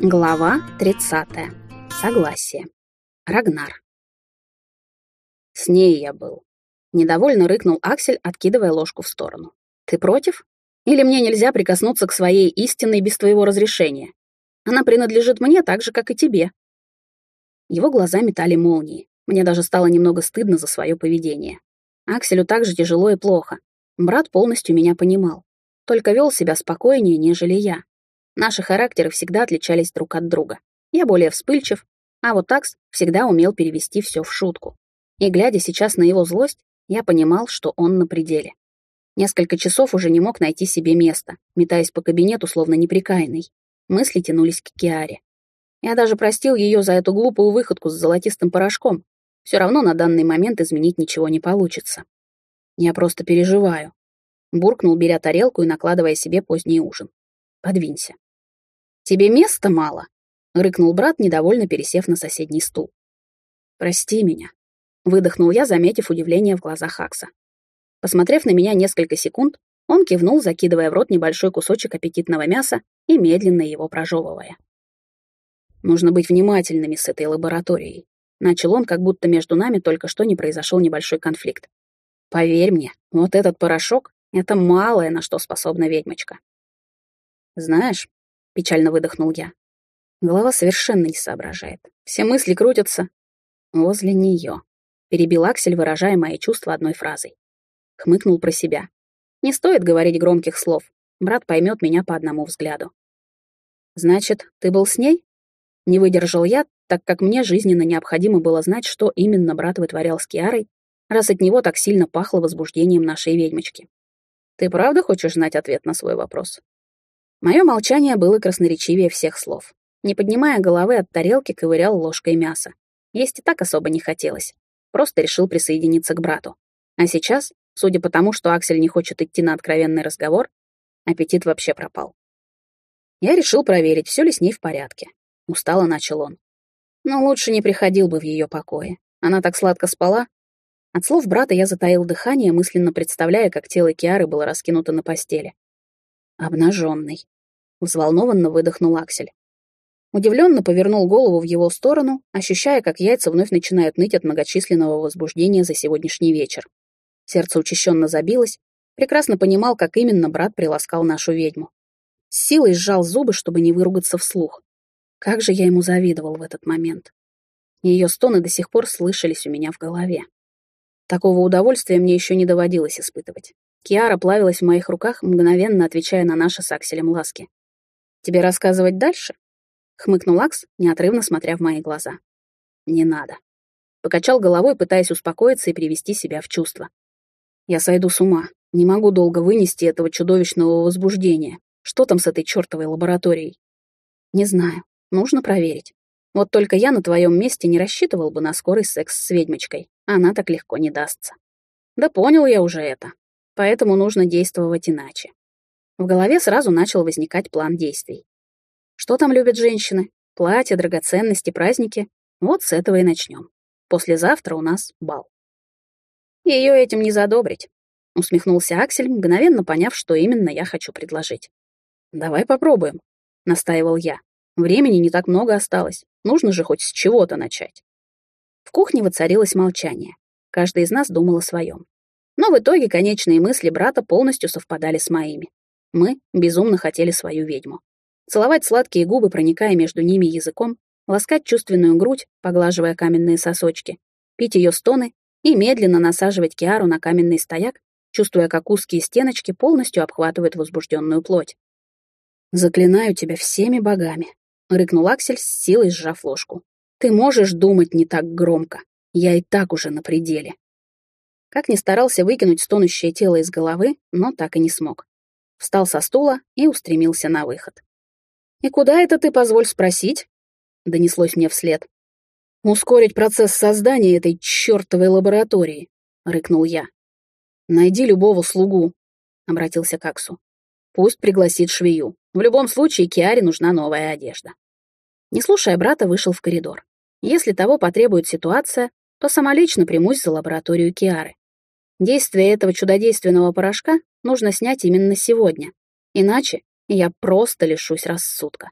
Глава 30. Согласие. Рагнар. С ней я был. Недовольно рыкнул Аксель, откидывая ложку в сторону. Ты против? Или мне нельзя прикоснуться к своей истинной без твоего разрешения? Она принадлежит мне так же, как и тебе. Его глаза метали молнии. Мне даже стало немного стыдно за свое поведение. Акселю также тяжело и плохо. Брат полностью меня понимал. Только вел себя спокойнее, нежели я. Наши характеры всегда отличались друг от друга. Я более вспыльчив, а вот Такс всегда умел перевести все в шутку. И глядя сейчас на его злость, я понимал, что он на пределе. Несколько часов уже не мог найти себе места, метаясь по кабинету, словно неприкаянный. Мысли тянулись к Киаре. Я даже простил ее за эту глупую выходку с золотистым порошком. Все равно на данный момент изменить ничего не получится. Я просто переживаю. Буркнул, беря тарелку и накладывая себе поздний ужин. Подвинься. «Тебе места мало?» — рыкнул брат, недовольно пересев на соседний стул. «Прости меня», — выдохнул я, заметив удивление в глазах Акса. Посмотрев на меня несколько секунд, он кивнул, закидывая в рот небольшой кусочек аппетитного мяса и медленно его прожевывая. «Нужно быть внимательными с этой лабораторией», — начал он, как будто между нами только что не произошел небольшой конфликт. «Поверь мне, вот этот порошок — это малое, на что способна ведьмочка». «Знаешь, печально выдохнул я. Голова совершенно не соображает. Все мысли крутятся возле нее. Перебил Аксель, выражая мои чувства одной фразой. Хмыкнул про себя. Не стоит говорить громких слов. Брат поймет меня по одному взгляду. Значит, ты был с ней? Не выдержал я, так как мне жизненно необходимо было знать, что именно брат вытворял с Киарой, раз от него так сильно пахло возбуждением нашей ведьмочки. Ты правда хочешь знать ответ на свой вопрос? Мое молчание было красноречивее всех слов. Не поднимая головы от тарелки, ковырял ложкой мясо. Есть и так особо не хотелось. Просто решил присоединиться к брату. А сейчас, судя по тому, что Аксель не хочет идти на откровенный разговор, аппетит вообще пропал. Я решил проверить, все ли с ней в порядке. Устало начал он. Но лучше не приходил бы в ее покое. Она так сладко спала. От слов брата я затаил дыхание, мысленно представляя, как тело Киары было раскинуто на постели. Обнаженный. Взволнованно выдохнул Аксель. Удивленно повернул голову в его сторону, ощущая, как яйца вновь начинают ныть от многочисленного возбуждения за сегодняшний вечер. Сердце учащенно забилось, прекрасно понимал, как именно брат приласкал нашу ведьму. С силой сжал зубы, чтобы не выругаться вслух. Как же я ему завидовал в этот момент. Ее стоны до сих пор слышались у меня в голове. Такого удовольствия мне еще не доводилось испытывать. Киара плавилась в моих руках, мгновенно отвечая на наши с Акселем ласки. «Тебе рассказывать дальше?» — хмыкнул Акс, неотрывно смотря в мои глаза. «Не надо». Покачал головой, пытаясь успокоиться и привести себя в чувство. «Я сойду с ума. Не могу долго вынести этого чудовищного возбуждения. Что там с этой чертовой лабораторией?» «Не знаю. Нужно проверить. Вот только я на твоем месте не рассчитывал бы на скорый секс с ведьмочкой. Она так легко не дастся». «Да понял я уже это поэтому нужно действовать иначе. В голове сразу начал возникать план действий. Что там любят женщины? Платья, драгоценности, праздники? Вот с этого и начнем. Послезавтра у нас бал. Ее этим не задобрить, усмехнулся Аксель, мгновенно поняв, что именно я хочу предложить. Давай попробуем, настаивал я. Времени не так много осталось. Нужно же хоть с чего-то начать. В кухне воцарилось молчание. Каждый из нас думал о своем. Но в итоге конечные мысли брата полностью совпадали с моими. Мы безумно хотели свою ведьму. Целовать сладкие губы, проникая между ними языком, ласкать чувственную грудь, поглаживая каменные сосочки, пить ее стоны и медленно насаживать Киару на каменный стояк, чувствуя, как узкие стеночки полностью обхватывают возбужденную плоть. «Заклинаю тебя всеми богами», — рыкнул Аксель с силой сжав ложку. «Ты можешь думать не так громко. Я и так уже на пределе». Как ни старался выкинуть стонущее тело из головы, но так и не смог. Встал со стула и устремился на выход. «И куда это ты, позволь спросить?» — донеслось мне вслед. «Ускорить процесс создания этой чертовой лаборатории», — рыкнул я. «Найди любого слугу», — обратился к Аксу. «Пусть пригласит швею. В любом случае Киаре нужна новая одежда». Не слушая брата, вышел в коридор. Если того потребует ситуация, то самолично примусь за лабораторию Киары. Действие этого чудодейственного порошка нужно снять именно сегодня, иначе я просто лишусь рассудка.